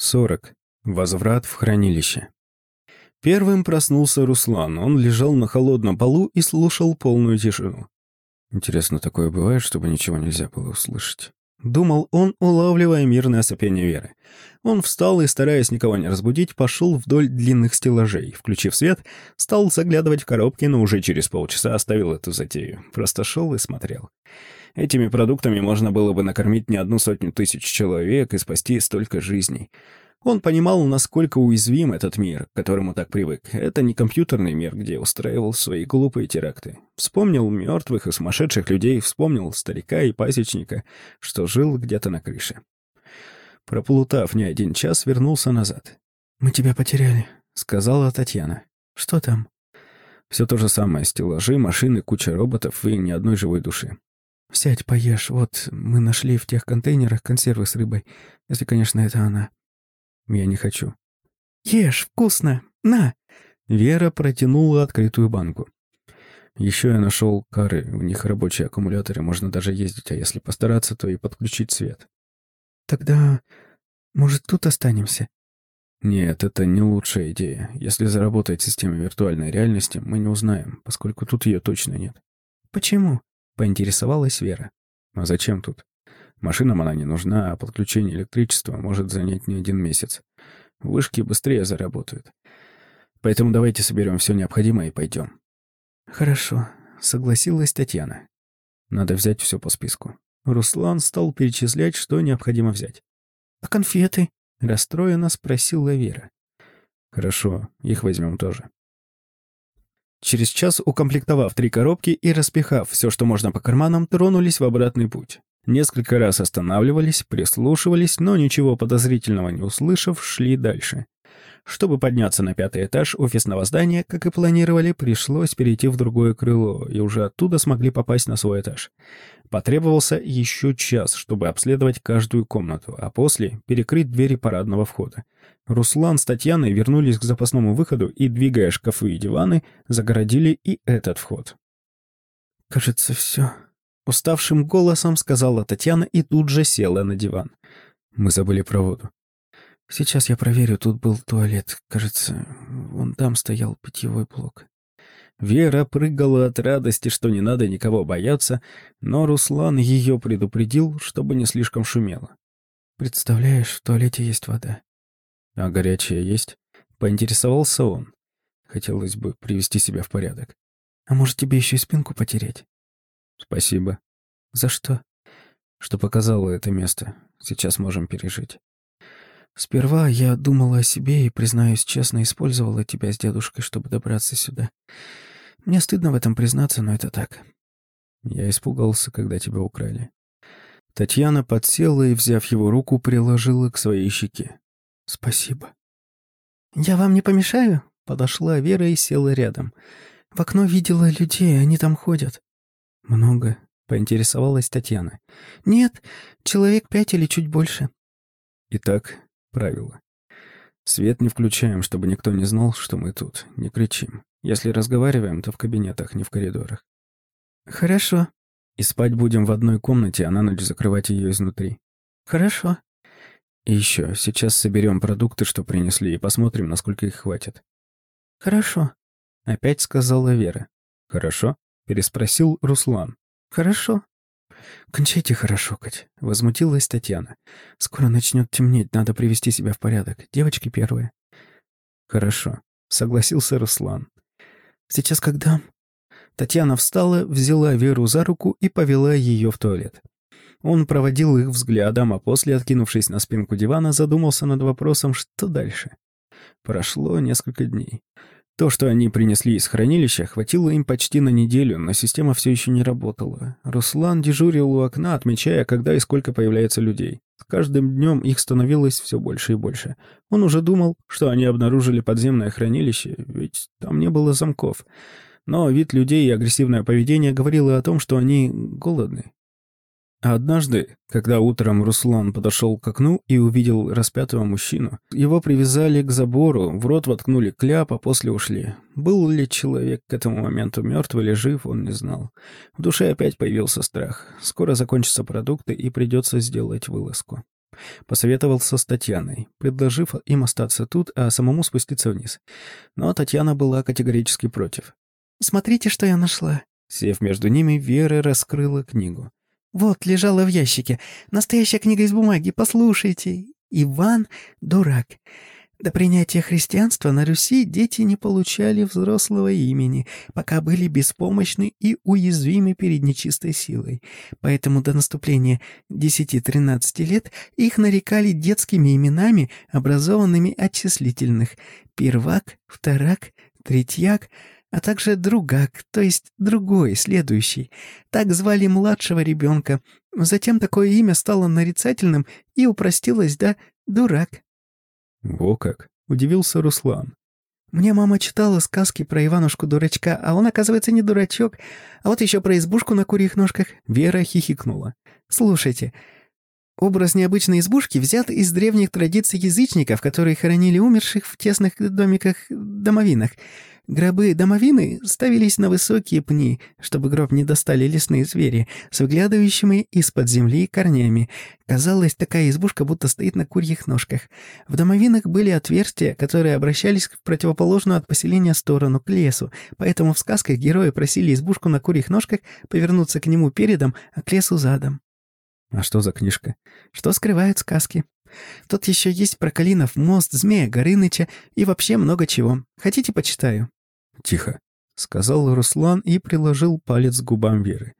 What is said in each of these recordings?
40. Возврат в хранилище. Первым проснулся Руслан. Он лежал на холодном полу и слушал полную тишину. Интересно, такое бывает, чтобы ничего нельзя было услышать? Думал он, улавливая мирное сопение Веры. Он встал и, стараясь никого не разбудить, пошел вдоль длинных стеллажей. Включив свет, стал заглядывать в коробки, но уже через полчаса оставил эту затею. Просто шел и смотрел. Этими продуктами можно было бы накормить не одну сотню тысяч человек и спасти столько жизней. Он понимал, насколько уязвим этот мир, к которому так привык. Это не компьютерный мир, где устраивал свои глупые теракты. Вспомнил мертвых и сумасшедших людей, вспомнил старика и пасечника, что жил где-то на крыше. Проплутав не один час, вернулся назад. «Мы тебя потеряли», — сказала Татьяна. «Что там?» Все то же самое. Стеллажи, машины, куча роботов и ни одной живой души. «Сядь, поешь. Вот, мы нашли в тех контейнерах консервы с рыбой. Если, конечно, это она». «Я не хочу». «Ешь, вкусно. На!» Вера протянула открытую банку. Еще я нашел кары, у них рабочие аккумуляторы, можно даже ездить, а если постараться, то и подключить свет. Тогда, может, тут останемся? Нет, это не лучшая идея. Если заработает система виртуальной реальности, мы не узнаем, поскольку тут ее точно нет. Почему? Поинтересовалась Вера. А зачем тут? Машинам она не нужна, а подключение электричества может занять не один месяц. Вышки быстрее заработают. Поэтому давайте соберем все необходимое и пойдем. Хорошо, согласилась Татьяна. Надо взять все по списку. Руслан стал перечислять, что необходимо взять. «А конфеты?» — расстроенно спросила Вера. «Хорошо, их возьмем тоже». Через час, укомплектовав три коробки и распихав все, что можно по карманам, тронулись в обратный путь. Несколько раз останавливались, прислушивались, но ничего подозрительного не услышав, шли дальше. Чтобы подняться на пятый этаж офисного здания, как и планировали, пришлось перейти в другое крыло, и уже оттуда смогли попасть на свой этаж. Потребовался еще час, чтобы обследовать каждую комнату, а после перекрыть двери парадного входа. Руслан с Татьяной вернулись к запасному выходу и, двигая шкафы и диваны, загородили и этот вход. «Кажется, все», — уставшим голосом сказала Татьяна и тут же села на диван. Мы забыли про воду. Сейчас я проверю, тут был туалет. Кажется, вон там стоял питьевой блок. Вера прыгала от радости, что не надо никого бояться, но Руслан ее предупредил, чтобы не слишком шумело. «Представляешь, в туалете есть вода». «А горячая есть?» — поинтересовался он. Хотелось бы привести себя в порядок. «А может, тебе еще и спинку потереть?» «Спасибо». «За что?» «Что показало это место. Сейчас можем пережить». Сперва я думала о себе и, признаюсь честно, использовала тебя с дедушкой, чтобы добраться сюда. Мне стыдно в этом признаться, но это так. Я испугался, когда тебя украли. Татьяна подсела и, взяв его руку, приложила к своей щеке. Спасибо. Я вам не помешаю? Подошла Вера и села рядом. В окно видела людей, они там ходят. Много, поинтересовалась Татьяна. Нет, человек пять или чуть больше. Итак, правило. Свет не включаем, чтобы никто не знал, что мы тут. Не кричим. Если разговариваем, то в кабинетах, не в коридорах. Хорошо. И спать будем в одной комнате, а на ночь закрывать ее изнутри. Хорошо. И еще, сейчас соберем продукты, что принесли, и посмотрим, насколько их хватит. Хорошо. Опять сказала Вера. Хорошо? Переспросил Руслан. Хорошо. «Кончайте хорошо, Кать», — возмутилась Татьяна. «Скоро начнет темнеть, надо привести себя в порядок. Девочки первые». «Хорошо», — согласился Руслан. «Сейчас когда?» Татьяна встала, взяла Веру за руку и повела ее в туалет. Он проводил их взглядом, а после, откинувшись на спинку дивана, задумался над вопросом, что дальше. Прошло несколько дней. То, что они принесли из хранилища, хватило им почти на неделю, но система все еще не работала. Руслан дежурил у окна, отмечая, когда и сколько появляется людей. С каждым днем их становилось все больше и больше. Он уже думал, что они обнаружили подземное хранилище, ведь там не было замков. Но вид людей и агрессивное поведение говорило о том, что они голодны. А однажды, когда утром Руслан подошел к окну и увидел распятого мужчину, его привязали к забору, в рот воткнули кляп, а после ушли. Был ли человек к этому моменту мертв или жив, он не знал. В душе опять появился страх. Скоро закончатся продукты и придется сделать вылазку. Посоветовался с Татьяной, предложив им остаться тут, а самому спуститься вниз. Но Татьяна была категорически против. «Смотрите, что я нашла». Сев между ними, Вера раскрыла книгу. «Вот, лежала в ящике. Настоящая книга из бумаги, послушайте. Иван — дурак. До принятия христианства на Руси дети не получали взрослого имени, пока были беспомощны и уязвимы перед нечистой силой. Поэтому до наступления 10-13 лет их нарекали детскими именами, образованными от числительных «первак», «вторак», «третьяк», а также «другак», то есть «другой», «следующий». Так звали младшего ребенка. Затем такое имя стало нарицательным и упростилось до «дурак». «Во как!» — удивился Руслан. «Мне мама читала сказки про Иванушку-дурачка, а он, оказывается, не дурачок. А вот еще про избушку на курьих ножках». Вера хихикнула. «Слушайте, Образ необычной избушки взят из древних традиций язычников, которые хоронили умерших в тесных домиках-домовинах. Гробы-домовины ставились на высокие пни, чтобы гроб не достали лесные звери, с выглядывающими из-под земли корнями. Казалось, такая избушка будто стоит на курьих ножках. В домовинах были отверстия, которые обращались в противоположную от поселения сторону, к лесу, поэтому в сказках герои просили избушку на курьих ножках повернуться к нему передом, а к лесу задом. А что за книжка? Что скрывают сказки? Тут еще есть про Калинов мост, Змея Горыныча и вообще много чего. Хотите, почитаю? «Тихо», — сказал Руслан и приложил палец к губам Веры.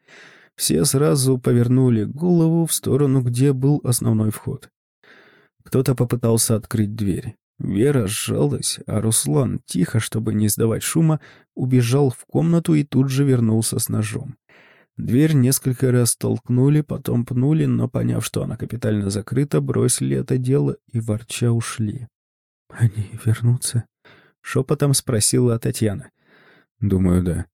Все сразу повернули голову в сторону, где был основной вход. Кто-то попытался открыть дверь. Вера сжалась, а Руслан, тихо, чтобы не издавать шума, убежал в комнату и тут же вернулся с ножом. Дверь несколько раз толкнули, потом пнули, но, поняв, что она капитально закрыта, бросили это дело и ворча ушли. «Они вернутся?» Шепотом спросила Татьяна. Думаю, да.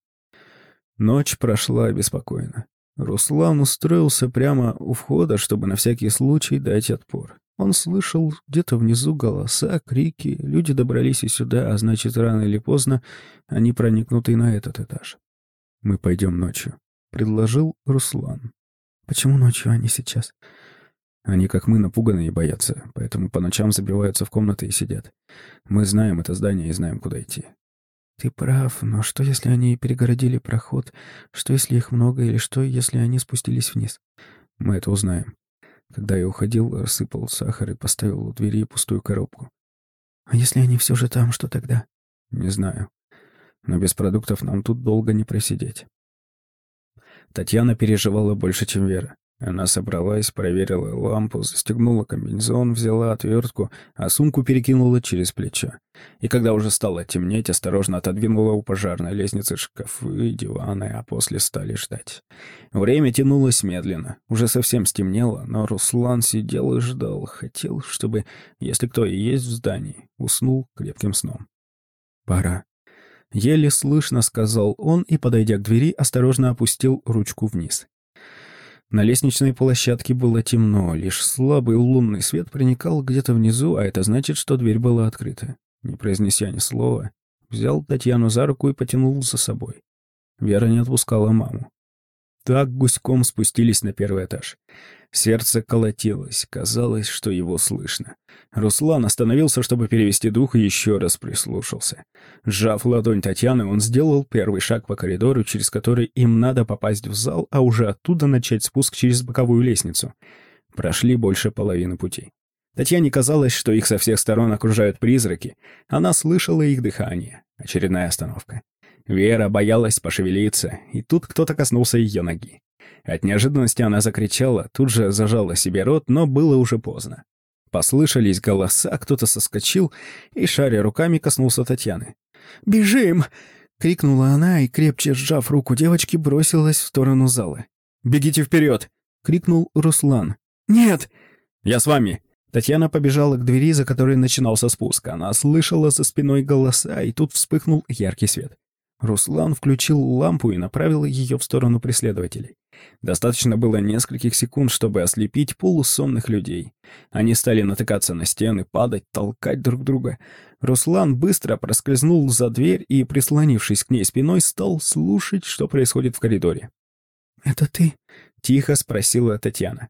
Ночь прошла беспокойно. Руслан устроился прямо у входа, чтобы на всякий случай дать отпор. Он слышал где-то внизу голоса, крики, люди добрались и сюда, а значит, рано или поздно они проникнут и на этот этаж. «Мы пойдем ночью», — предложил Руслан. «Почему ночью, а не сейчас?» Они, как мы, напуганы и боятся, поэтому по ночам забиваются в комнаты и сидят. Мы знаем это здание и знаем, куда идти. Ты прав, но что, если они перегородили проход? Что, если их много, или что, если они спустились вниз? Мы это узнаем. Когда я уходил, рассыпал сахар и поставил у двери пустую коробку. А если они все же там, что тогда? Не знаю. Но без продуктов нам тут долго не просидеть. Татьяна переживала больше, чем Вера. Она собралась, проверила лампу, застегнула комбинезон, взяла отвертку, а сумку перекинула через плечо. И когда уже стало темнеть, осторожно отодвинула у пожарной лестницы шкафы, диваны, а после стали ждать. Время тянулось медленно. Уже совсем стемнело, но Руслан сидел и ждал. Хотел, чтобы, если кто и есть в здании, уснул крепким сном. «Пора», Еле слышно сказал он и, подойдя к двери, осторожно опустил ручку вниз. На лестничной площадке было темно, лишь слабый лунный свет проникал где-то внизу, а это значит, что дверь была открыта. Не произнеся ни слова, взял Татьяну за руку и потянул за собой. Вера не отпускала маму. Так гуськом спустились на первый этаж. Сердце колотилось, казалось, что его слышно. Руслан остановился, чтобы перевести дух, и еще раз прислушался. Сжав ладонь Татьяны, он сделал первый шаг по коридору, через который им надо попасть в зал, а уже оттуда начать спуск через боковую лестницу. Прошли больше половины пути. Татьяне казалось, что их со всех сторон окружают призраки. Она слышала их дыхание. Очередная остановка. Вера боялась пошевелиться, и тут кто-то коснулся ее ноги. От неожиданности она закричала, тут же зажала себе рот, но было уже поздно. Послышались голоса, кто-то соскочил и, шаря руками, коснулся Татьяны. «Бежим!» — крикнула она и, крепче сжав руку девочки, бросилась в сторону зала. «Бегите вперед!» — крикнул Руслан. «Нет!» «Я с вами!» Татьяна побежала к двери, за которой начинался спуск. Она слышала за спиной голоса, и тут вспыхнул яркий свет. Руслан включил лампу и направил ее в сторону преследователей. Достаточно было нескольких секунд, чтобы ослепить полусонных людей. Они стали натыкаться на стены, падать, толкать друг друга. Руслан быстро проскользнул за дверь и, прислонившись к ней спиной, стал слушать, что происходит в коридоре. «Это ты?» — тихо спросила Татьяна.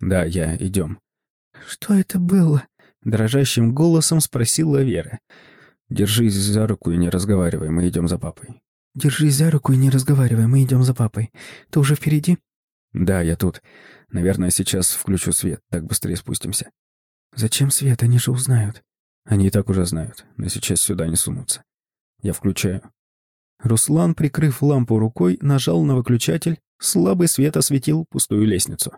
«Да, я, идем». Что это было?» Дрожащим голосом спросила Вера. «Держись за руку и не разговаривай, мы идем за папой». «Держись за руку и не разговаривай, мы идем за папой. Ты уже впереди?» «Да, я тут. Наверное, сейчас включу свет, так быстрее спустимся». «Зачем свет? Они же узнают». «Они и так уже знают, но сейчас сюда не сунутся. Я включаю». Руслан, прикрыв лампу рукой, нажал на выключатель, слабый свет осветил пустую лестницу.